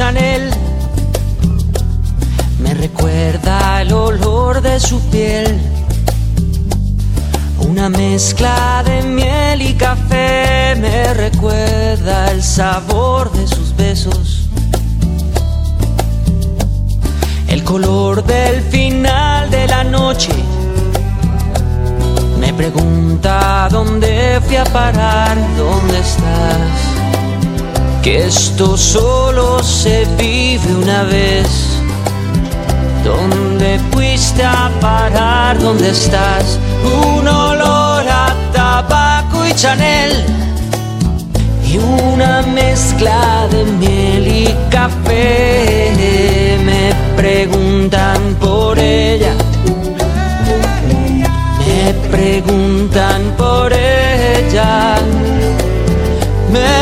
Chanel. Me recuerda el olor de su piel. Una mezcla de miel y café me recuerda el sabor de sus besos. El color del final de la noche me pregunta dónde fui a parar, dónde estás. Que esto solo se vive una vez. ¿Dónde fuiste a parar? ¿Dónde estás? Un olor a tabaco y Chanel y una mezcla de miel y café.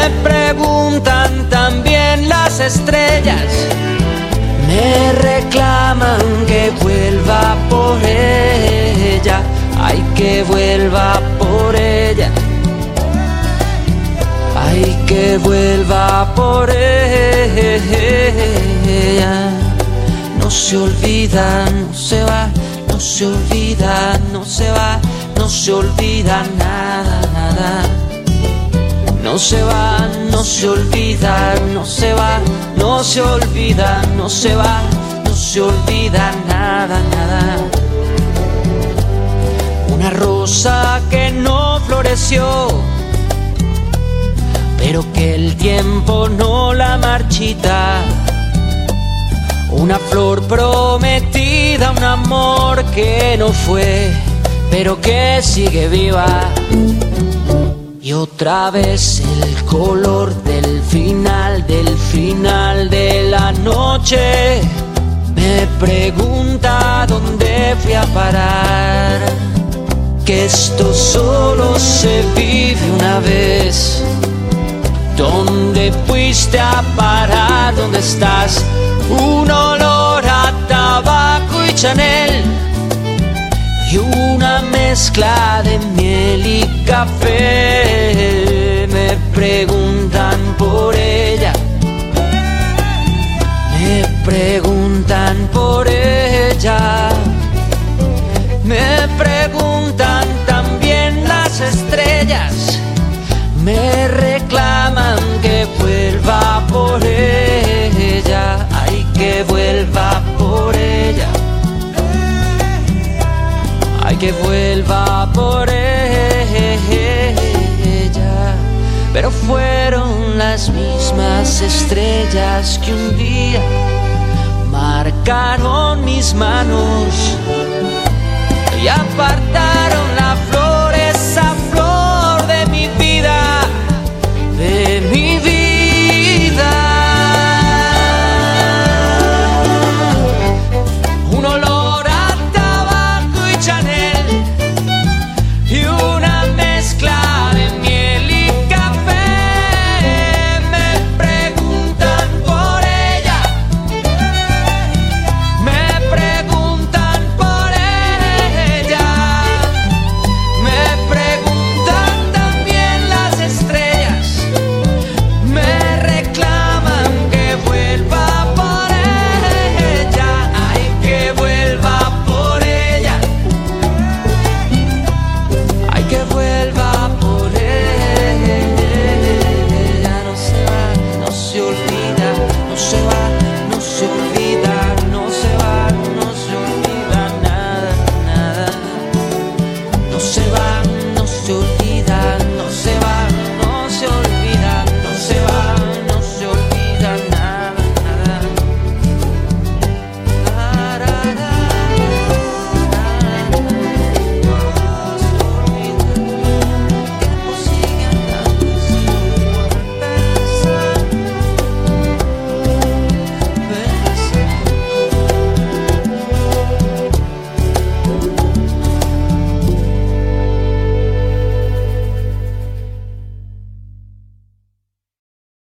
Me preguntan también las estrellas. Me reclaman que vuelva por ella, ay que vuelva por ella. Ay, que vuelva por ella. No se olvida, no se va, no se olvida, no se va, no se olvida nada, nada. No se va, no se olvida, no se va, no se olvida, no se va, no se olvida nada, nada. Una rosa que no floreció pero que el tiempo no la marchita. Una flor prometida, un amor que no fue, pero que sigue viva. Otra vez el color del final, del final de la noche. Me pregunta dónde fui a parar. Que esto solo se vive una vez. ¿Dónde fuiste a parar? ¿Dónde estás? Un olor a tabaco y Chanel y una mezcla de miel y café. Preguntan por estrellas que un día marcaron mis manos. Y flor